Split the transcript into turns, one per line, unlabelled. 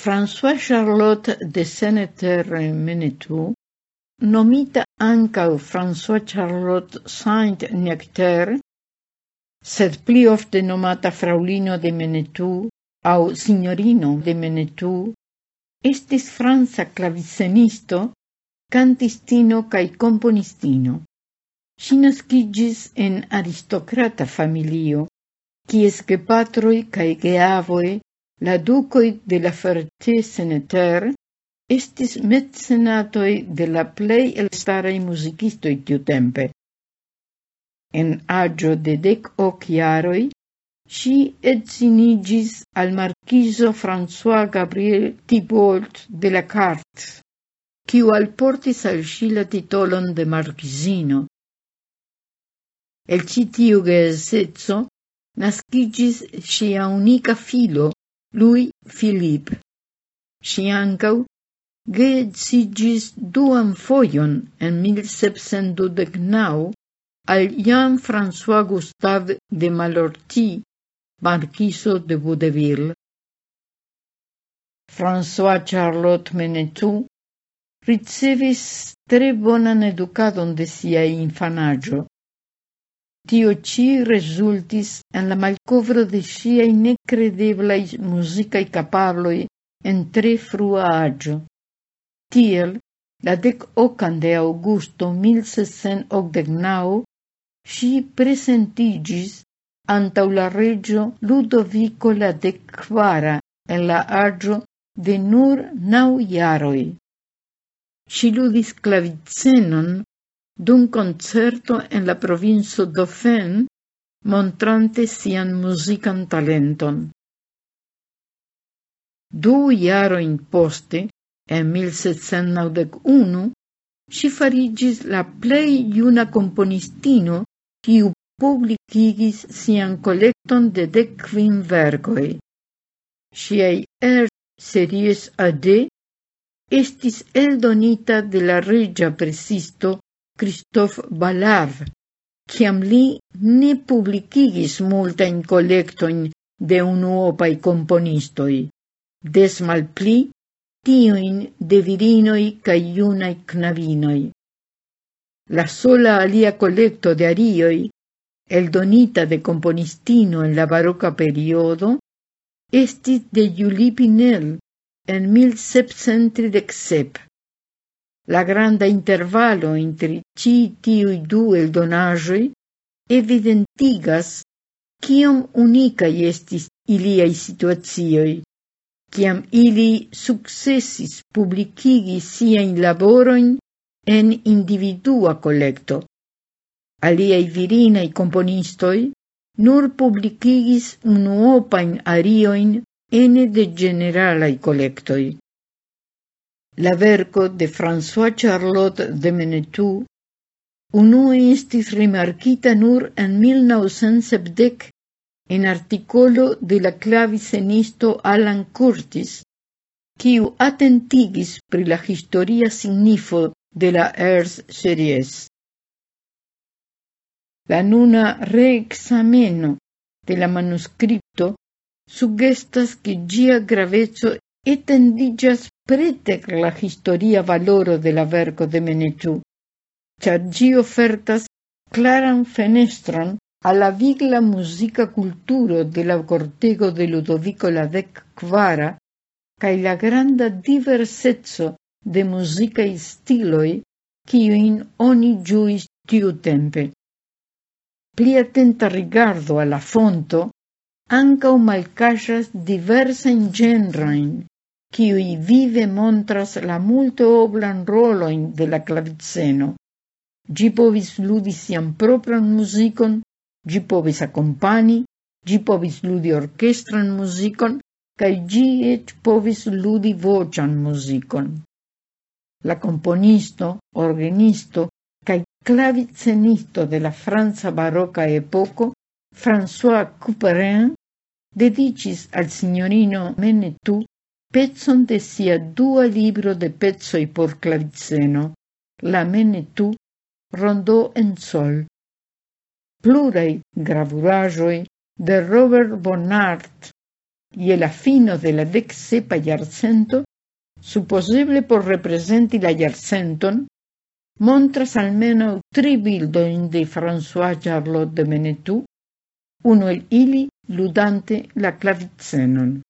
François Charlotte de Seneter Minitou, nomita ankaŭ François Charlotte Saint-Nectaire, sed pli ofte nomata fraulino de Menetou au signorino de Menetou, estis franza clavicenisto, cantistino cae componistino. Si nascigis en aristokrata familio, kies patroi cae geavoj La ducoi de la Ferté-Seneter estis mecenatoi de la plei elstarei musicistoi tiutempe. En agio de dec hoc iaroi, si etzinigis al marquiso François Gabriel Thibault de la Carte, quiu alportis al si la titolon de marquisino. El citiu geesetso nascigis sia unica filo, lui Filip. Si ancau geedzigis duan foion en 1729 al Jean François Gustave de Malorti, marquiso de Boudeville. François Charlotte Menetou ricevis tre bonan educadon de sia infanaggio, Tio ci resultis en la malcovro de siaj necredeblai musicai capabloi en tre frua agio. Tiel, la dec ocan de augusto 1689, si presentigis antau la regio Ludovico la decquara en la agio de nur nau iaroi. Si ludis clavicenon dum concerto en la provinzo d'Ofen, montrante sian musican talenton. Du jaroin poste, en 1791, si farigis la plei iuna componistino quiu publicigis sian collecton de decvin vergoi. Siei er series AD estis eldonita de la regia presisto Christophe Ballard, kiam li ne multa in kolektojn de unuopaj komponistoj, des malpli tiujn de virinoi kaj junaj. La sola alia kolekto de arioi, el donita de componistino en la baroka periodo, estis de Julie Pinel en 1737. La granda intervalo inter ci tiui du eldonaĵoj evidentigas kiom unicai estis iliai situacioj, kiam ili successis publikigi siajn laboroin en individua collecto. Aliai virinai componistoi nur publicigis unuopain arioin ene de generalai collectoi la verco de François Charlotte de Menetou, unue estis rimarquita nur en 1970 en articolo de la clavicenisto Alan Curtis, quiu atentigis pri la historia signifo de la Earth Series. La nuna reexameno de la manuscripto sugestas que gia gravezzo etendigas pretec la historia valoro de la verco de Menechú, char gi ofertas claran fenestron a la vigla musica culturo de la cortego de Ludovico la dec quara cae la granda diversezzo de musicae stiloi in oni giuis tiu tempe. Pli attenta rigardo alla fonto ancau malcasas diversain genrain qui vive montras la multeoblan roloin de la claviceno. Gi povis ludi sian propran musicon, gi povis accompani, gi povis ludi orchestran musicon, cae gi et povis ludi vocian musicon. La componisto, organisto cae clavicenisto de la Franza baroka epoco, François Couperin, dedicis al signorino Menetou pezzon de sia dua libro de pezzoi por claviceno, La mene tu, rondò en sol. Plurei gravurajoi de Robert Bonnard ie la fino de la dec sepa iarcento, supposeble por representi la iarcenton, montras almeno tri bildoin de François Charlotte de Menetou, uno el ili ludante la clavitzenon.